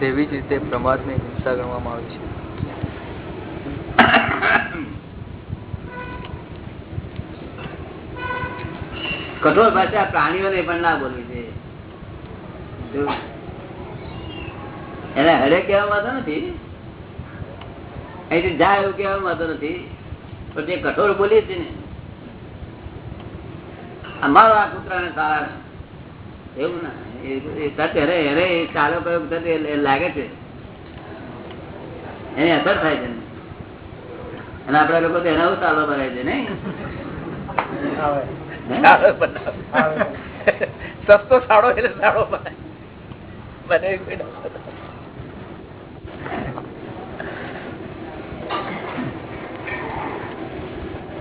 તેવી જ રીતે પ્રમાદને હિંસા ગણવામાં આવે છે. કઠોર ભાષા પ્રાણીઓને પણ ના બોલવી છે એને હરે કહેવા માંગતો નથી. અહીંથી જાય એવું કહેવા માંગતો નથી. પણ જે કઠોર બોલીએ છીએ ને અમારો આ કૂતરાને સારા એવું ના ચાલો કયો લાગે છે. એની અસર થાય છે. અને આપડા લોકો તો એના ચાલો ભરાય છે નઈ સસ્તો સાડો એટલે સાડો બને.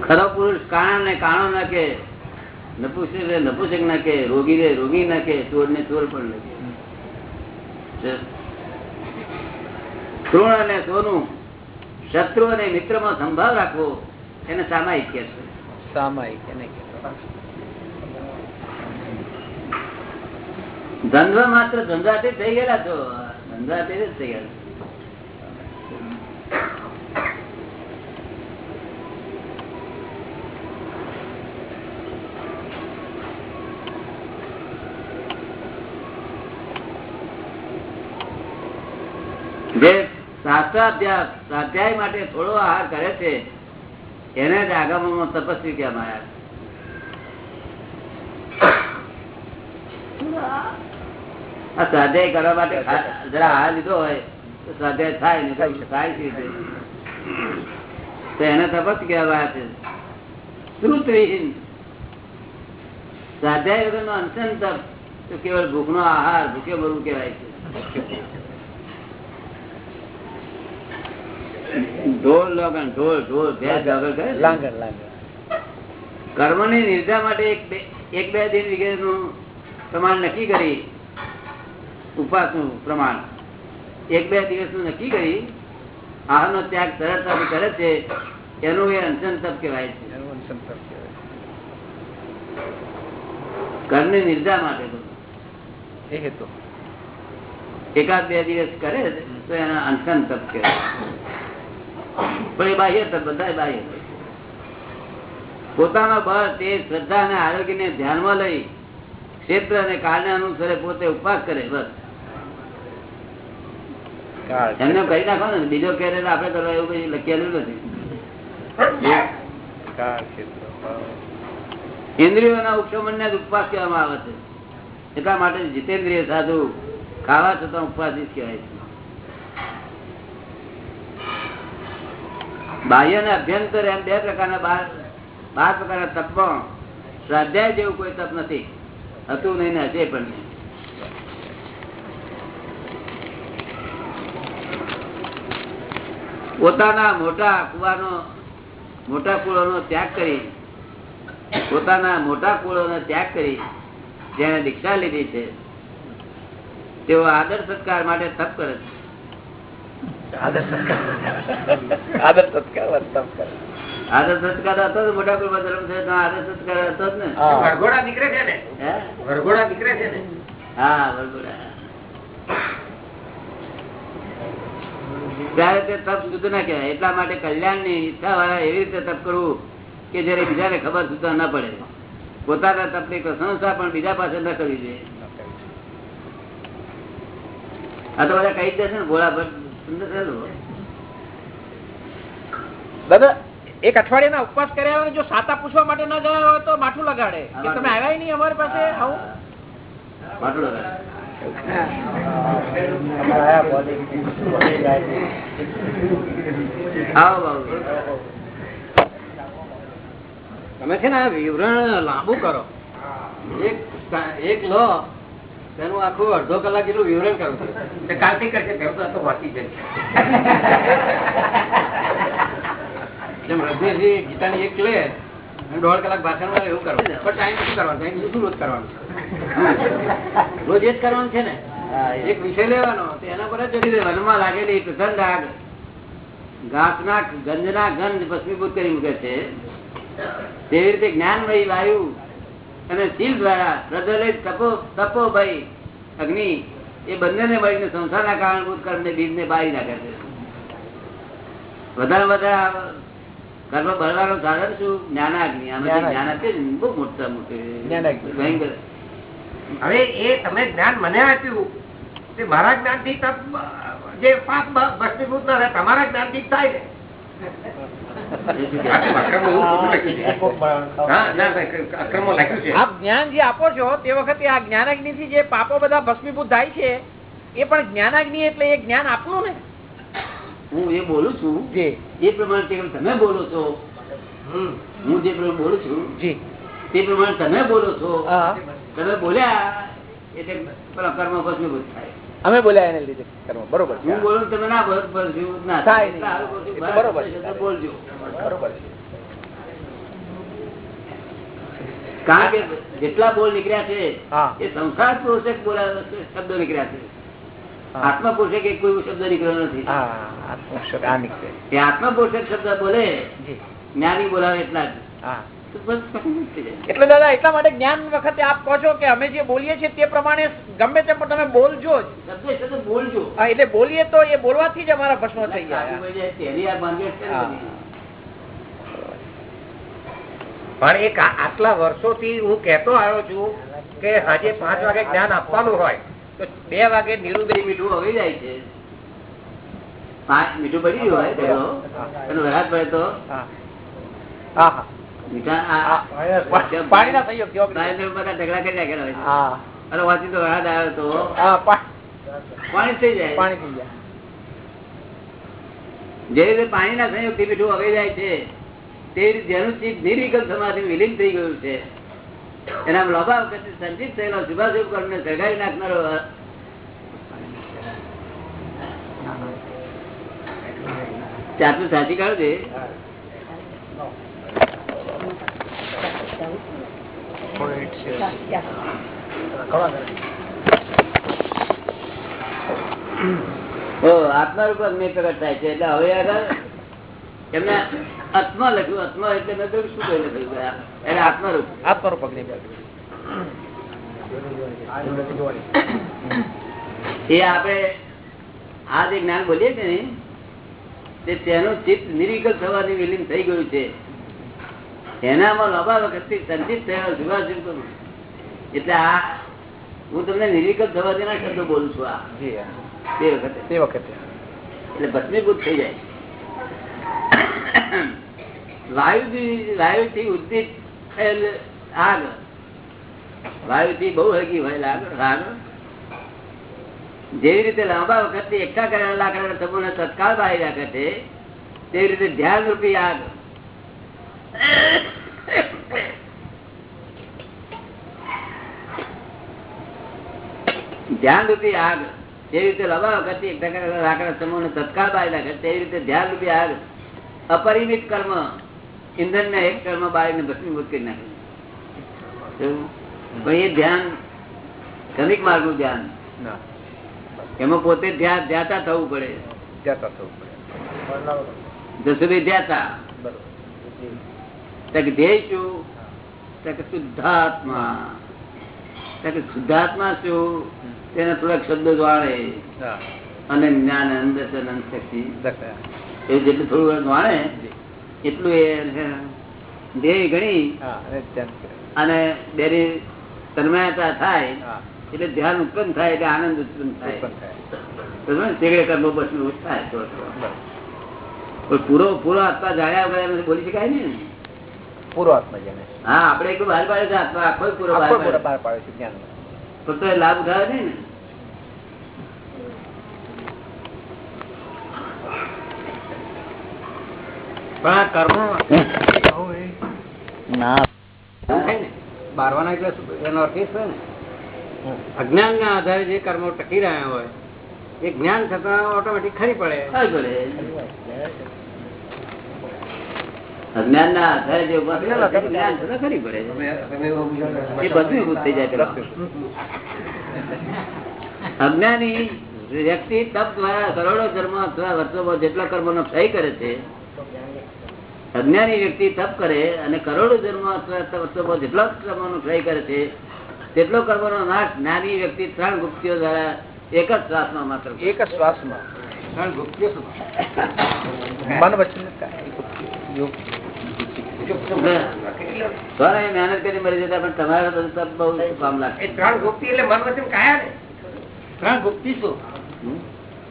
ખરો પુરુષ કાણા ને કાણો ના કે નપુસક નપુસક ના કે રોગી રે રોગી ના કે ચોર ને ચોર પણ લખે તૃણ અને સોનું શત્રુ અને મિત્રમાં સંભાવ રાખવો એને સામાયિક કે છે. સામાયિક એને કે ધંધો માત્ર ધંધાથી થઈ ગયેલા છો. ધંધાથી જ થઈ ગયા જે શાસ્ત્રાભ્યાસ સ્વાધ્યાય માટે થોડો આહાર કરે છે, એને જ આગમનો તપસ્વી કહેવામાં આવ્યા સ્વાધ્યાય કરવા માટે જરા આહાર લીધો હોય, તો સ્વાધ્યાય થાય ને થાય છે તો એને તપસ કહેવાય છે. શ્રુતવિહીન સ્વાધ્યાય વગરનો અનશન તપ તો કેવળ ભૂખનો આહાર, ભૂખ્યો મરવું કહેવાય છે. ઢોલ લગન ઢોલ ઢોલ ને? લાંગર કર્મની નિર્જા માટે એક બે દિન બે નું પ્રમાણ નક્કી કરી ઉપવાસનું પ્રમાણ એક બે દિવસનું નક્કી કરી આહારનો ત્યાગ તરત કરે છે એનું એ અંશન તપ કહેવાય છે અનશન. કર્મની નિર્જા માટે તો. એકાદ બે દિવસ કરે તો એના અંશન તપ કહેવાય પણ એ બાહ્ય બધા બાહ્ય. પોતાનો બળ તે શ્રદ્ધા અને આરોગ્યને ધ્યાનમાં લઈ ક્ષેત્ર અને કાળને અનુસરે પોતે ઉપવાસ કરે બસ. એમને કહી નાખો ને બીજો કે આપડે કરવા એવું કઈ લખેલું નથી. ઇન્દ્રિયોના ઉપશમન ને ઉપવાસ કહેવામાં આવે છે. એટલા માટે જીતેન્દ્રિય સાધુ ખાવા છતાં ઉપવાસી જ કહેવાય છે. બાહ્ય ને અભ્યંતર એમ બે પ્રકારના બાર બાર પ્રકારના તપમાં સ્વાધ્યાય જેવું કોઈ તપ નથી. હતું નહીં ને હશે પણ નહીં. પોતાના મોટા કુવાનો મોટા કુળોનો ત્યાગ કરી પોતાના મોટા કુળોનો ત્યાગ કરી જેને દીક્ષા લીધી છે. તેઓ આદર સત્કાર માટે તપ કરે છે. આદર સત્કાર આદર સત્કાર વત્તમ કરે. આદર સત્કાર હતો તો મોટા કુળ ધર્મ છે તો આદર સત્કાર હતો જ ને. વરઘોડા નીકળે છે ને? વરઘોડા નીકળે છે ને? હા બરોબર ત્યારે તે તપ શુદ્ધ ના કહેવાય એટલા માટે કલ્યાણની ઈચ્છા વાળા એવી રીતે તપ કરવું કે જયારે બીજાને ખબર સુધા ના પડે. પોતાના તપની પ્રશંસા પણ બીજા પાસે ન કરવી જોઈએ. આ તો બધા કહી જ દેશે ને ભોળા ભટ્ટ ને? દાદા એક અઠવાડિયાના ઉપવાસ કર્યા હોય જો સાતા પૂછવા માટે ન ગયા હોય તો માઠું લગાડે. કે તમે આવ્યા નહીં અમારી પાસે? આવું? માઠું લગાડે. તમે છે ને વિવરણ લાંબુ કરો. એક એક લો. તેનું આખું અડધો કલાક જેટલું વિવરણ કરું. છું કાલથી કરશે વાંચી જાય. જેમ રજનીશજી ગીતાની એક લે દોઢ કલાક ભાષણમાં એવું કરવું પણ ટાઈમ શું કરવાનો? ટાઈમ શું રોજ કરવાનું. રોજ એ જ કરવાનું છે ને? એક વિષય લેવાનો એના પર જ રહે. વનમાં લાગેલી પ્રચંડ આગ ઘાસના ગંધના ગંધ ભસ્મીભૂત કરી મૂકે છે. તેવી રીતે જ્ઞાનમય વાયુ અને શીલ દ્વારા હૃદય તપો તપોભાઈ અગ્નિ એ બંનેને મળીને સંસારના કારણભૂત કર્મને બીજને બારી નાખે છે. વધારે વધારે કર્મ ભરવાનો સાધન શું? જ્ઞાનાગ્નિ. જ્ઞાન ને? બહુ મોટા મોટું. ભયંકર. હવે એ તમે જ્ઞાન મને આપ્યું તે મારા જ્ઞાનથી જે પાપ ભસ્મીભૂત ના થાય તમારા જ્ઞાનથી થાય ને જ્ઞાન જે આપો છો તે વખતે આ જ્ઞાનાગ્નિ થી જે પાપો બધા ભસ્મીભૂત થાય છે એ પણ જ્ઞાનાગ્નિ એટલે એ જ્ઞાન આપનું ને? હું એ બોલું છું એ પ્રમાણે તમે બોલો છો. હમ. હું જે પ્રમાણે બોલું છું તે પ્રમાણે તમે બોલો છો. તમે બોલ્યા એટલે કર્મ ભસ્મીભૂત થાય. અમે બોલ્યા એને લીધે કર્મ. બરોબર હું બોલું તમે ના ના થાય. નહીં. સારું કહું છું, એ તો બરોબર બોલજો. બરોબર કારણ કે જેટલા બોલ નીકળ્યા છે. એ સંસાર પોષક બોલા શબ્દો નીકળ્યા છે. આત્મપોષક આત્મા પોષક એક કોઈ શબ્દ નીકળ્યો નથી. હા આત્મશક આ નીકળે. એ આત્મા પોષક શબ્દ બોલે જ્ઞાની બોલાવે એટલા જ. એટલે દાદા એટલા માટે જ્ઞાન વખતે આપ કહો છો કે અમે જે બોલીએ છીએ તે પ્રમાણે ગમે તે પણ તમે બોલજો જ. બોલજો. હા, એટલે બોલીએ તો એ બોલવાથી જ અમારા ભસ્મ થઈ. બધી. પણ એક આટલા વર્ષોથી હું કહેતો આવ્યો છું કે આજે પાંચ વાગે જ્ઞાન આપવાનું હોય તો બે વાગે નિરુબેન મીઠું આવી જાય છે. પાંચ મીઠું પડી ગયું હોય પેલો. પડે તો? હા હા. કરી વાંચી તો આવ્યો તો પાણી થઈ જાય. પાણી થઈ જાય. જે રીતે પાણીના સંયોગથી મીઠું હવે જાય છે તે રીતે જેનું ચીજ નિર્વિકલ્પ સમાધિ વિલીન થઈ ગયું છે. એના લોભાવ સંચિત થયેલો શુભાશુભ કર્મને સળગાવી નાખનારો ચાતું સાચી કાઢો છે ઓ આત્મારૂપ અગ્નિ પ્રગટ થાય છે. એટલે હવે આગળ એમને આત્મા લખ્યું. આત્મા એટલે મેં કહ્યું શું કહ્યું લખ્યું એટલે આત્મારૂપ. અગ્નિ એ આપણે આ જે જ્ઞાન બોલીએ છીએ ને તે તેનું ચિત્ત નિર્વિકલ્પ થવાની વિલીન થઈ ગયું છે. એનામાં લોભા વખતથી સંચિત થયેલો શુભાશુભ કરું એટલે આ હું તમને નિર્વિકલ્પ થવા ના શબ્દો બોલું છું આ. તે વખતે. તે વખતે એટલે ભસ્મીભૂત થઈ જાય. વાયુથી વાયુથી ઉદ્દિત થયેલ આગ. વાયુથી બહુ હળગી હોય આગ જેવી રીતે લાંબા વખતથી એકઠા કરેલા લાકડા તત્કાળ બહાર રાખે છે તેવી રીતે ધ્યાન રૂપી આગ. ધ્યાન રૂપી આગ જેવી રીતે લવા કરતી કરેલા લાકડાના સમૂહને તત્કાળ બાળી રાખે તેવી રીતે ધ્યાન રૂપી આગ અપરિમિત કર્મ ઇંધન ને એક કર્મ બાળીને ભસ્મીભૂત કરી નાખે પણ એ ધ્યાન ક્રમિક માર્ગનું. ધ્યાન એમાં પોતે ધ્યાન ધ્યાતા થવું પડે. જતા થવું પડે. જસુભાઈ ધ્યાતા. બરોબર. ધ્યેય શું તો કે શુદ્ધાત્મા. તો કે શુદ્ધાત્મા શું? તેને થોડાક શબ્દ જાણે અને જ્ઞાન અંદર શક્તિ. એવું જેટલું થોડું જાણે એટલું એ ધ્યેય ગણી અને કરે. તન્મયતા થાય એટલે ધ્યાન ઉત્પન્ન થાય એટલે આનંદ ઉત્પન્ન થાય? તેગડે કર્મો પછી થાય પૂરો પૂરો આત્મા જાણ્યા વગર બોલી શકાય ને. પૂરો આત્મા જાણે. હા આપડે એક બાર પાડે છે આત્મા આખો પૂરો બહાર પાડે. બહાર પાડે છે જ્ઞાન પણ લાભ ઉઠાવે નહીં ને. પણ આ કર્મ ના. બારવાના એટલે? એનો અર્થ છે ને. અજ્ઞાન ના આધારે જે કર્મો ટકી રહ્યા હોય એ જ્ઞાન થતા ઓટોમેટિક ખરી પડે. ખરી પડે. અજ્ઞાન ના આધારે જે ઊભા જ્ઞાન ખરી પડે એ બધું ભૂત થઈ જાય અજ્ઞાની વ્યક્તિ તપ દ્વારા કરોડો કર્મ અથવા વર્ષોમાં જેટલા કર્મો નો ક્ષય કરે છે અજ્ઞાની વ્યક્તિ તપ કરે અને કરોડો જન્મ અથવા વર્ષોમાં જેટલો કર્મનો ક્ષય કરે છે તેટલો કર્મનો નાશ જ્ઞાની વ્યક્તિ ત્રણ ગુપ્તિઓ દ્વારા એક જ શ્વાસમાં માત્ર એક જ શ્વાસમાં. ત્રણ ગુપ્તિઓ મન વચન યોગ. મહેનત કરી મરી જતા પણ તમારે બધું તપ બહુ કામ લાગશે. ત્રણ ગુપ્તિ એટલે મન વચન કયા ને? ત્રણ ગુપ્તિ શું?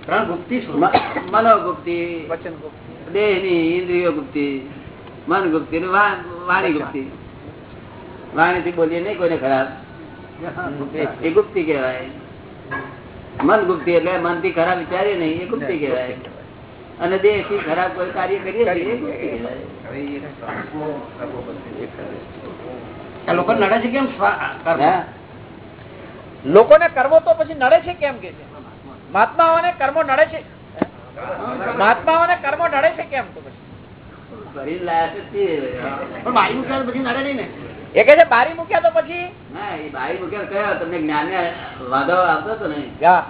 ત્રણ ગુપ્તિ શું? મનોગુપ્તિ વચન ગુપ્તિ. દેહની ઇન્દ્રિયો ગુપ્તિ મન ગુપ્તિ વાણી ગુપ્તિ. વાણી થી બોલીએ નહીં કોઈને ખરાબ. એ ગુપ્તિ કહેવાય. મન ગુપ્તિ એટલે મનથી ખરાબ વિચારીએ નહીં એ ગુપ્તિ કહેવાય. અને દેહથી ખરાબ કોઈ કાર્ય કરીએ લોકો નડે છે કેમ? લોકોને કરવો તો પછી નડે છે કેમ કે મહાત્માઓને કર્મો નડે છે? મહાત્માઓને કર્મો નડે છે કેમ તો પછી? એ કે છે બારી મૂક્યા તો પછી? ના એ બારી મૂક્યા કયો? તમને જ્ઞાન વાદો આવતો હતો ને.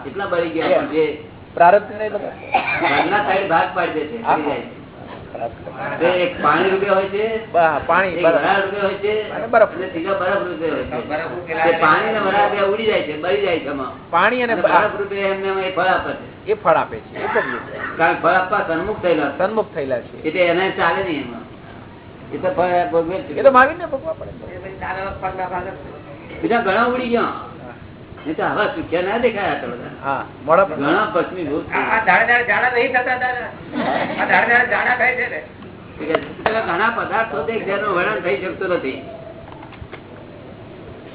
એટલા બળી ગયા જે પ્રારબ્ધ ને બધા સાઈડ ભાગ પાડી દે છે હા. જાય છે. એક પાણી રૂપિયા હોય છે પાણી એક બરાબર. વરાળ રૂપે હોય છે અને બરફ. અને બરફ રૂપે હોય છે. બરફ રૂપે તે પાણી ને વરાળ બે ઉડી જાય છે બળી જાય છે પાણી અને અને બરફ. રૂપે એમને એ ફળ આપે છે. એ ફળ આપે છે. એ કરીએ છીએ. કારણ ફળ આપવા સન્મુખ થયેલા છે. સન્મુખ થયેલા છે. એટલે એને ચાલે નહીં એમાં. એ તો ફળ ભોગવે એ તો માવીને ને ભોગવા પડે. એ પછી ભાગ બીજા ઘણા ઉડી ગયા. ઘણા પશ્ચિમી ભૂત આ આ દાડે દાડે જાડા નહીં થતા દાદા આ દાડે દાડે જાડા થાય છે પદાર્થો જેનું વર્ણન થઈ શકતું નથી.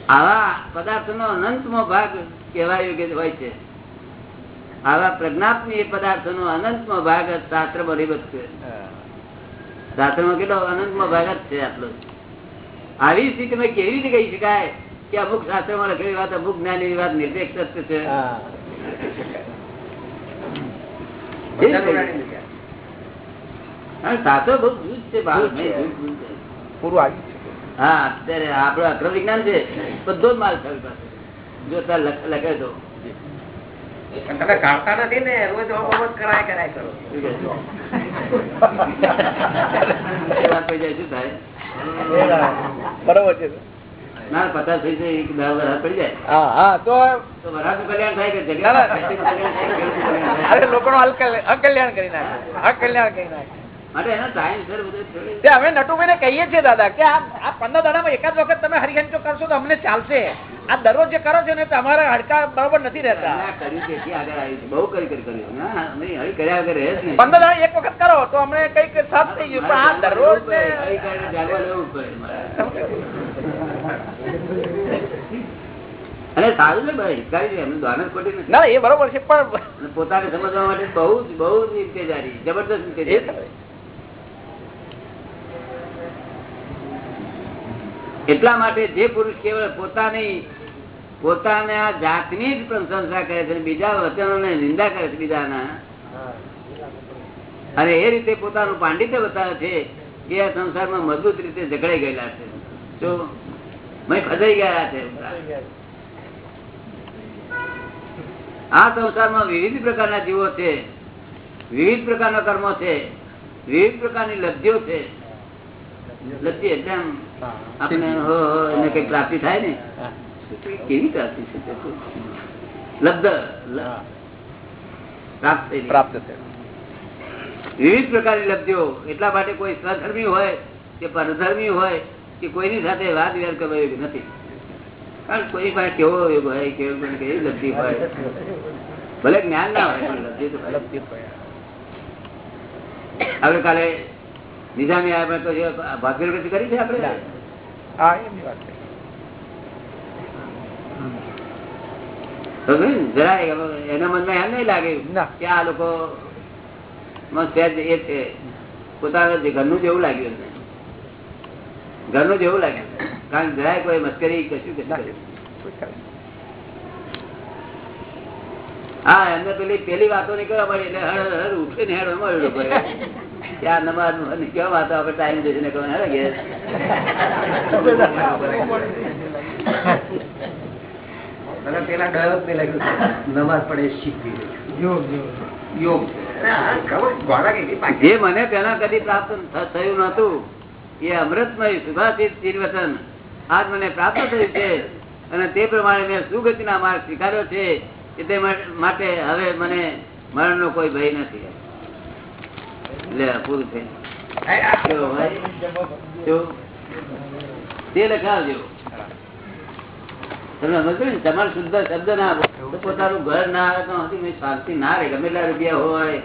આવા પદાર્થનો અનંતમો ભાગ કહેવાય કે હોય છે. આવા પ્રજ્ઞાત્મી પદાર્થનો અનંતમો ભાગ શાસ્ત્ર બરીબત છે શાસ્ત્રમાં કેટલો અનંતમો ભાગ જ છે આટલો આવી સ્થિતિમાં કેવી રીતે કહી શકાય? કે અમુક શાસ્ત્રમાં લખેલી વાત અમુક જ્ઞાની ની વાત નિરપેક્ષ સત્ય છે. શાસ્ત્રો બહુ જૂથ છે. પૂરું આવ્યું હા અત્યારે આપડે અક્રમ વિજ્ઞાન છે બધો જ માલ થયો જો તાર લખે તો. તમે કાઢતા નથી ને રોજ ઓમ કરાય કરાય કરો. બરોબર છે. ના પચાસ થઈ જાય એક દસ પડી જાય. હા હા તો કલ્યાણ થાય કે અકલ્યાણ કરી નાખે. અકલ્યાણ કરી નાખે. અમે નટુભાઈ ને કહીએ છીએ દાદા કે આ પંદર દાડામાં એકાદ વખત તમે હરિહંચો કરશો તો અમને ચાલશે. આ દરરોજ જે કરો છો ને તમારા હડકા બરોબર નથી રહેતા. ના, ના. પંદર દાડા એક વખત કરો તો અમને કંઈક સાફ થઈ ગયું. પણ આ દરરોજ ને. અને સારું છે ભાઈ હિતકારી છે. એમનું દ્વારક ખોટી નથી. ના એ બરોબર છે પણ પોતાને સમજવા માટે બહુ જ બહુ જ ઇંતેજારી જબરદસ્ત એ એટલા માટે જે પુરુષ કેવળ પોતાની પોતાના જાતની જ પ્રશંસા કરે છે બીજા વચનો ને નિંદા કરે છે બીજાના અને એ રીતે પોતાનું પાંડિત્ય બતાવે છે કે આ સંસારમાં મજબૂત રીતે ઝઘડાઈ ગયેલા છે. જો ફસાઈ ગયા છે. આ સંસારમાં વિવિધ પ્રકારના જીવો છે. વિવિધ પ્રકારના કર્મો છે. વિવિધ પ્રકારની લબ્ધિઓ છે. લબ્ધિ આમ આપણે હો હો એને કઈ પ્રાપ્તિ થાય ને. કેવી પ્રાપ્તિ છે લબ્ધ પ્રાપ્ત પ્રાપ્ત વિવિધ પ્રકારની લબ્ધિઓ એટલા માટે કોઈ સ્વધર્મી હોય કે પરધર્મી હોય કે કોઈની સાથે વાત વિવાદ કરવા યોગ્ય નથી. કારણ કોઈ પાસે કેવો યોગ હોય કેવો કેવી લબ્ધિ હોય. ભલે જ્ઞાન ના હોય પણ લબ્ધિ તો હોય. આપણે કાલે નિઝામી આપણે તો જે ભાગ્ય વૃત્તિ કરી છે આપણે? હા એમની વાત કરી. તો ને, જરાય એના મનમાં એમ નહીં લાગે કે આ લોકો માં સહેજ એ છે પોતાના ઘરનું જેવું લાગ્યું. ઘરનું જેવું લાગ્યું કારણ કે જરાય કોઈ મસ્કરી કશું. હા એમને પેલી પેલી વાતો નહીં કરવા મળી એટલે હર હર ઉઠે ને હેડ મળ્યો ત્યાં નમાજ કેવા વાતો આપડે ટાઈમ જશે ને કહો હેડો ઘેર. પેલા ડયો જ નહીં પડે શીખવી યોગ યોગ. જે મને પેલા કદી પ્રાપ્ત થયું નતું એ અમૃતમય સુભાષિત ચિરવચન આજ મને પ્રાપ્ત થયું છે. અને તે પ્રમાણે મેં સુગતિના માર્ગ સ્વીકાર્યો છે કે તે માટે હવે મને મરણનો કોઈ ભય નથી. લે પૂરું થયું કેવો ભાઈ? કેવું? તે લખાવજો. તમે સમજો ને? તમારે શુદ્ધ શબ્દ ના તો પોતાનું ઘર ના આવે તો શાંતિ ના રહે. ગમે એટલા રૂપિયા હોય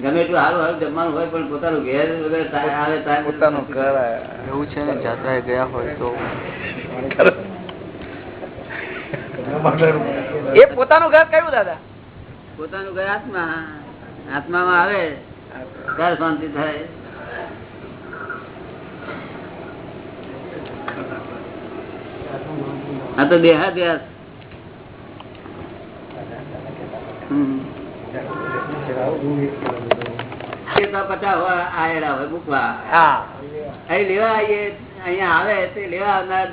ગમે એટલું સારું સારું જમવાનું હોય પણ પોતાનું ઘેર વગર આવે પોતાનું ઘર એવું છે ને? જાત્રા ગયા હોય તો. એ પોતાનું ઘર કયું દાદા? પોતાનું ઘર આત્મા. આત્મામાં આવે. ત્યારે શાંતિ થાય. આ તો દેહાદ્યાસ લેવા આવે તે લેવા આવનાર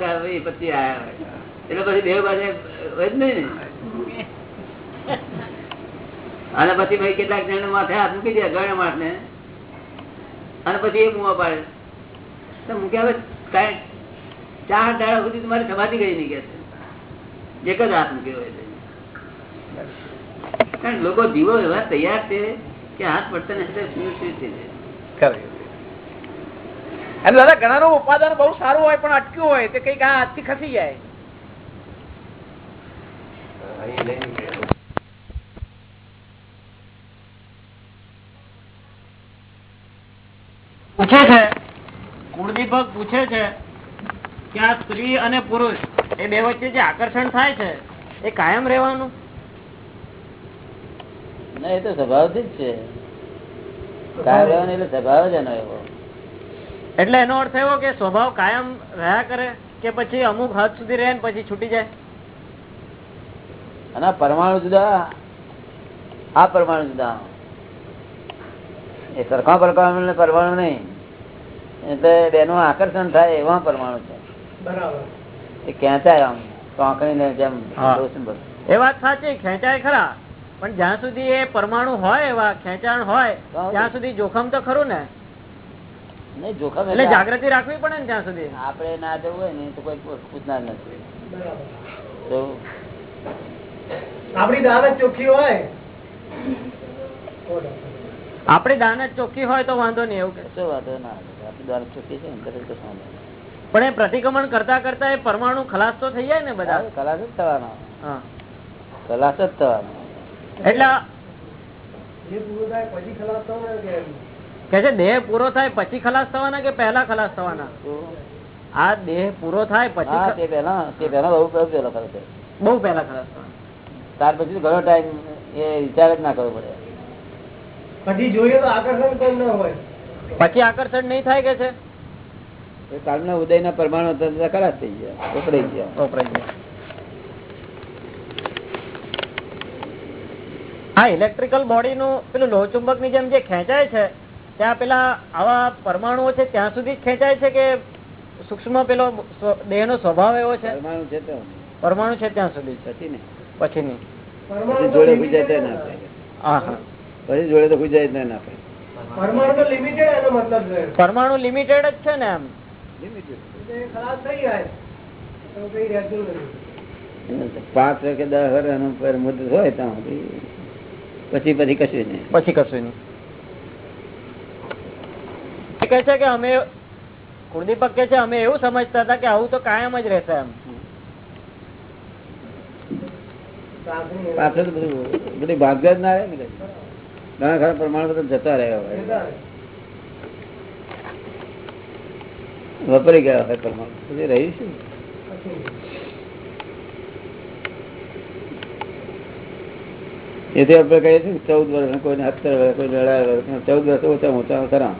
પછી આયા હોય એટલે પછી દેવ પાસે હોય જ નહીં ને. અને પછી ભાઈ કેટલાક જણ માથે હાથ મૂકી દે ગણે માથ. ને અને પછી એ મુવા પાડે. તો મૂક્યા હવે કાંઈ ચાર દાડા સુધી તમારી સમાધિ ગઈ નહીં કે. છે એક જ હાથ મૂક્યો હોય કારણ લોકો જીવો એવા તૈયાર છે કે હાથ પડતા ને શું શું થઈ જાય. અને દાદા ઘણાનું ઉપાદાન બહુ સારું હોય પણ અટક્યું હોય તે કંઈક આ હાથથી ખસી જાય. પૂછે છે? કુળદીપક પૂછે છે કે આ સ્ત્રી અને પુરુષ એ બે વચ્ચે જે આકર્ષણ થાય છે એ કાયમ રહેવાનું? ના એ તો સ્વભાવથી જ છે. કાયમ રહેવાનો એટલે સ્વભાવ જ એનો એવો. એટલે એનો અર્થ એવો કે સ્વભાવ કાયમ રહ્યા કરે કે પછી અમુક હદ સુધી રહે ને પછી છૂટી જાય? અને પરમાણુ જુદા આ પરમાણુ જુદા. એ સરખા પરમાણુ પરમાણુ નહીં. એટલે બેનું આકર્ષણ થાય એવા પરમાણુ છે. એ ખેંચાય આમ ટોંકણીને જેમ હા. રોશન ભર. એ વાત સાચી ખેંચાય ખરા. પણ જ્યાં સુધી એ પરમાણુ હોય એવા ખેંચાણ હોય ત્યાં સુધી જોખમ તો ખરું ને? જોખમ એટલે જાગૃતિ રાખવી પડે ને ત્યાં સુધી? આપણે ના જવું હોય ને તો કોઈ પૂછનાર નથી આપડી દાનત ચોખ્ખી હોય. આપણી દાન જ ચોખ્ખી હોય તો વાંધો નહીં એવું કે. કશો વાંધો ના છે. પણ એ પ્રતિક્રમણ કરતા કરતા એ પરમાણુ ખલાસ તો થઈ જાય ને બધા. ખલાસ જ થવાનો. ખલાસ જ થવાનો. એટલે જે પૂરું થાય પછી ખલાસ થવાનું કે છે દેહ પૂરો થાય પછી ખલાસ થવાના કે પહેલા ખલાસ થવાના? આ દેહ પૂરો થાય પછી પેલા તે પહેલા તે પહેલા બહુ બહુ ખલાસ બહુ પહેલા ખલાસ થવાના. ત્યાર પછી ઘણો ટાઈમ એ વિચાર જ ના કરવો પડે. પછી જોઈએ તો આકર્ષણ પણ ના હોય. પછી આકર્ષણ નહીં થાય કે છે? એ કાળના ઉદયના પરમાણુ ખલાસ થઈ ગયા વપરાઈ ગયા. વપરાય ગયા. હા ઇલેક્ટ્રિકલ બોડીનું પેલું લોહચુંબકની જેમ જે ખેંચાય છે ત્યાં પેલા આવા પરમાણુઓ છે ત્યાં સુધી જ ખેંચાય છે કે સૂક્ષ્મ પેલો દેહનો સ્વભાવ એવો છે? પરમાણુ છે પરમાણુ છે ત્યાં સુધી? પછી ને પછી નહીં. જોડે હા હા પછી જોડે તો ગુજાય ના થાય પરમાણુ લિમિટેડ છે. જ છે ને નથી. પાંચ કે દસ વર્ષ પર મુદત હોય ત્યાં પછી પછી કશું નહીં. પછી કશું નહીં. કહે છે કે અમે કુળદીપક કે છે અમે એવું સમજતા હતા કે આવું તો કાયમ જ રહેશે એમ. પાછળ બધું બધી ભાગ્ય જ ના રહે ને. ઘણા ખરા પ્રમાણ બધા જતા રહ્યા હોય. વપરી ગયા હોય પરમાણુ. પછી રહ્યું શું? એથી આપણે કહીએ છીએ ચૌદ વર્ષ કોઈને સત્તર વર્ષ કોઈ અઢાર વર્ષ ચૌદ વર્ષ ઓછા ઓછા ખરા.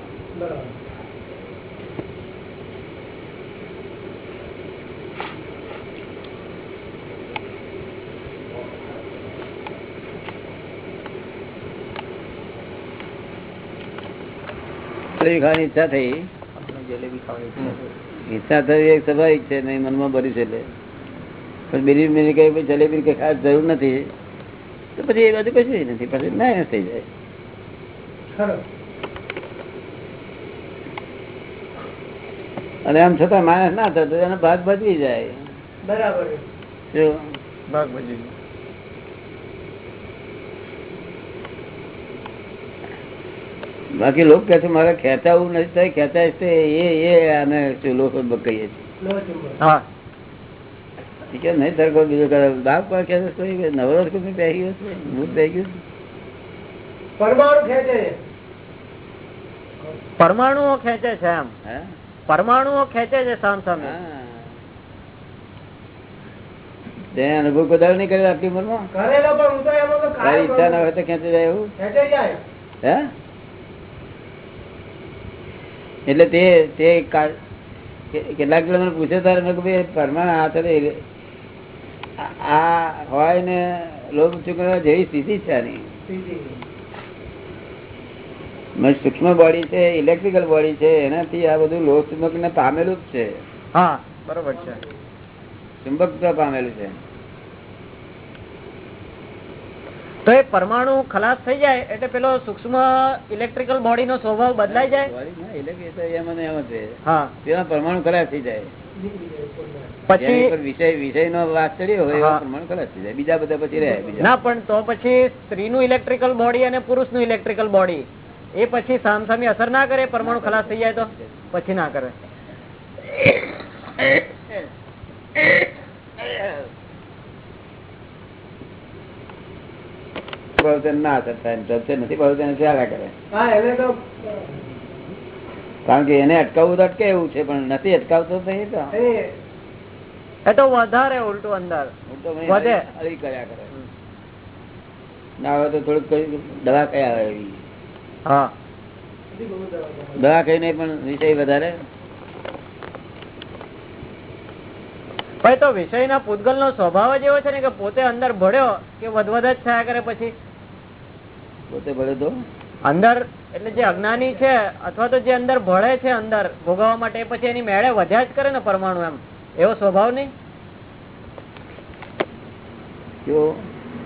જલેબી ખાવાની ઈચ્છા થઈ. ઈચ્છા થઈ એક સ્વાભાવિક છે નહીં મનમાં ભરી છે એટલે. પણ બીજી મેં ભાઈ જલેબી કઈ ખાસ જરૂર નથી તો પછી એ બાજુ કશું નથી પછી ના થઈ જાય. અને આમ છતાં માણસ ના થતો એનો ભાગ ભજવી જાય. બરાબર શું? ભાગ ભજવી બાકી લોકો કે છે મારે ખેંચાવું નથી થાય ખેંચાય છે એ એ અમે લોકો કહીએ છીએ. નહીં તારે કોઈ બીજું કરે? બાપ પણ ખેંચે છે નવરો કોઈ બેસી ગયો છે? ભૂત બેસી ગયું પરમાણુ ખેંચે છે. પરમાણુઓ ખેંચે છે એમ. હે? પરમાણુઓ ખેંચે છે સામ સામે. હા. તે અનુભવ કદાચ નહીં ઉંમરમાં? કરેલો પણ હું તો એમાં તો તારી ઈચ્છા ના હોય તો ખેંચી જાય એવું. ખેંચે જાય. હે? એટલે તે તે કેટલાક લોકો પૂછે તારે મેં કીધું પરમાણ આ આ- હોય ને લોક ચૂકવા જેવી સ્થિતિ છે આની. મેં સૂક્ષ્મ બોડી છે ઇલેક્ટ્રિકલ બોડી છે એનાથી આ બધું લોહ ચુંબક ને પામેલું જ છે. હા બરોબર છે. ચુંબક પામેલું છે. તો એ પરમાણુ ખલાસ થઈ જાય એટલે પેલો સૂક્ષ્મ ઇલેક્ટ્રિકલ બોડી નો સ્વભાવ બદલાઈ જાય ના ને પરમાણુ ખલાસ થઈ જાય. પછી વિષય વિષય નો વાત ચડ્યો હોય પરમાણુ ખલાસ થઈ જાય બીજા બધા પછી રહે બીજા ના પણ તો પછી સ્ત્રીનું ઇલેક્ટ્રિકલ બોડી અને પુરુષનું ઇલેક્ટ્રિકલ બોડી એ પછી સામસામી અસર ના કરે પરમાણુ ખલાસ થઈ જાય તો પછી ના કરે પ્રવચન ના થતા એમ સત્ય નથી પ્રવચન ચાલ્યા કરે હા એને તો કારણ કે એને અટકાવવું તો અટકે એવું છે પણ નથી અટકાવતો તો એ તો. એ એ તો વધારે ઉલટું અંદર. વધે. કર્યા કરે. ના આવે તો થોડુંક કઈ દવા કઈ આવે એવી. હા. બધી બહુ દવા છે. દવા કઈ નહીં પણ વિષય વધારે. ભાઈ તો વિષયના પૂતગલ નો સ્વભાવ જ એવો છે ને કે પોતે અંદર ભળ્યો કે વધવધ જ થયા કરે પછી? પોતે ભળે તો. અંદર એટલે જે અજ્ઞાની છે અથવા તો જે અંદર ભળે છે અંદર ભોગવવા માટે પછી એની મેળે વધ્યા જ કરે ને પરમાણુ એમ. એવો સ્વભાવ નહીં?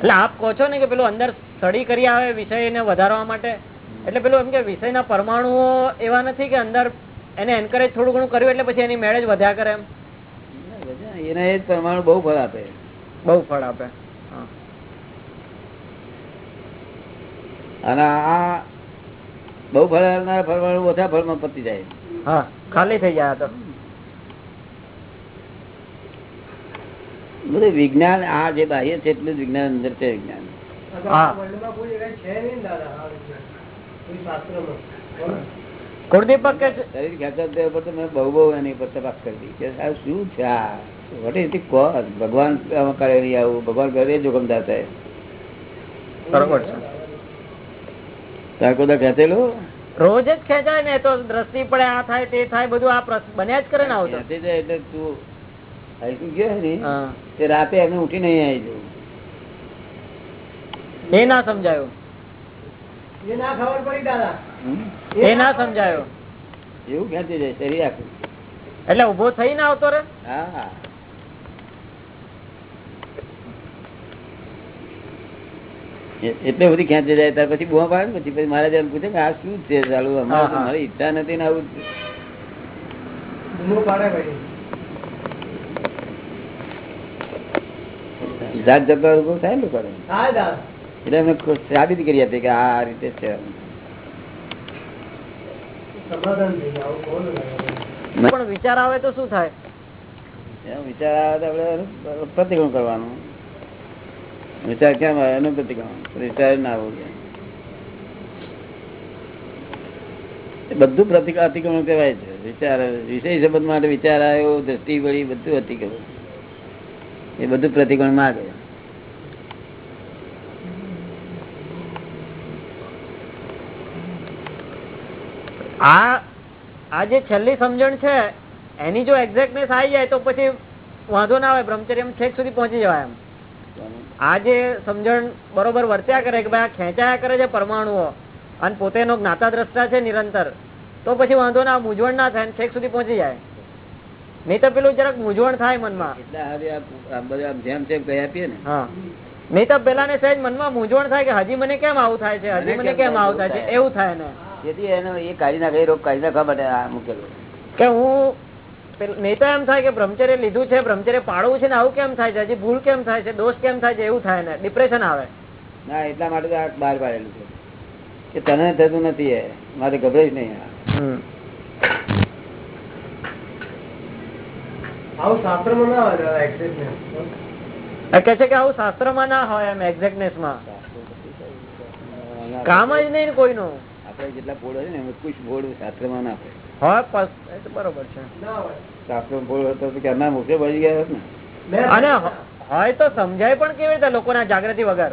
એટલે આપ કહો છો ને કે પેલું અંદર સ્ટડી કરી આવે વિષયને વધારવા માટે? એટલે પેલું એમ કે વિષયના પરમાણુઓ એવા નથી કે અંદર એને એન્કરેજ થોડું ઘણું કર્યું એટલે પછી એની મેળે જ વધ્યા કરે એમ? એને એ પરમાણુ બહુ ફળ આપે. બહુ ફળ આપે. અને આ બહુ ફળ આપનારા પરમાણુ ઓછા ફળમાં પતી જાય. હા ખાલી થઈ જાય તો. બધું વિજ્ઞાન આ જે બાહ્ય છે એટલું વિજ્ઞાન અંદર છે વિજ્ઞાન. ભગવાન કરે આવું ભગવાન કરે જોખમદાર થાય બરોબર છે. તાર કોઈ ખેંચેલું? રોજ જ ખેંચાય ને તો દ્રષ્ટિ પડે આ થાય તે થાય બધું આ બન્યા જ કરે ને આવતો એટલે તું ને રાતે એમને ઉઠી નહીં આવી જવું એ ના સમજાયું. એ ના ખબર પડી દાદા. એ ના સમજાયું. એવું ખેંચી જાય શરીર આખું. એટલે ઊભો થઈ ના આવતો રે? હા. એટલે બધી ખેંચી જાય? ત્યાર પછી બુઆ પાડે પછી પછી મારા જેમ પૂછે કે આ શું છે ચાલુ? અમારે. મારી ઈચ્છા નથી ને આવું. જાત જગત ઊભો થાય ને લોકોને. એટલે અમે સાબિત કરી હતી કે આ રીતે છે? પણ વિચાર આવે તો શું થાય? વિચાર આવે તો આપણે પ્રતિક્રમણ કરવાનું. વિચાર કેમ આવે એનું પ્રતિક્રમણ વિચાર ના આવવું બધું પ્રતિક અતિક્રમણ કહેવાય છે. વિચાર, વિષય સંબંધ માટે વિચાર આવ્યો, દ્રષ્ટિ વળી બધું અતિક્રમણ એ બધું પ્રતિક્રમણ આવે આ આ જે છેલ્લી સમજણ છે, એની જો એક્ઝેક્ટનેસ આવી જાય તો પછી વાંધો ના આવે. બ્રહ્મચર્ય છેક સુધી પહોંચી જવાય એમ. આ જે સમજણ બરોબર વર્ત્યા કરે કે ભાઈ આ ખેંચાયા કરે છે પરમાણુઓ અને પોતેનો જ્ઞાતા દ્રષ્ટા છે નિરંતર તો પછી વાંધો ના મૂંઝવણ ના થાય છેક સુધી પહોંચી જાય. નહીં તો પેલું જરાક મૂંઝવણ થાય મનમાં. એટલે જેમ તેમ કહી આપીએ ને. હા. નહીં તો પેલા ને સહેજ મનમાં મૂંઝવણ થાય કે હજી મને કેમ આવું થાય છે હજી મને કેમ આવું થાય છે એવું થાય ને. તેથી એનો એ કાઢી નાખે રોગ કાઢી નાખવા માટે આ મૂકેલું. કે હું નહીં તો એમ થાય કે બ્રહ્મચર્ય લીધું છે બ્રહ્મચર્ય પાડવું છે ને આવું કેમ થાય છે? હજી ભૂલ કેમ થાય છે? દોષ કેમ થાય છે? એવું થાય ને. ડિપ્રેશન આવે. ના એટલા માટે આ બહાર પાડેલું છે. કે તને થતું નથી એ. મારે ગભરાઈશ નહીં. આવું શાસ્ત્રમાં ના હોય દાદા exactness. એ કે છે કે આવું શાસ્ત્રમાં ના હોય એમ એક્ઝેક્ટનેસમાં કામ જ નહીં ને કોઈનું. આપણે જેટલા બોર્ડ હોય ને કુછ કુછ શાસ્ત્ર શાસ્ત્રમાં ના હોય. હોય તો બરોબર છે. ના હોય. હતો તો ક્યારના મોક્ષે પહોંચી ગયા ને? અને હોય તો સમજાય પણ કેવી રીતે લોકોના જાગૃતિ વગર?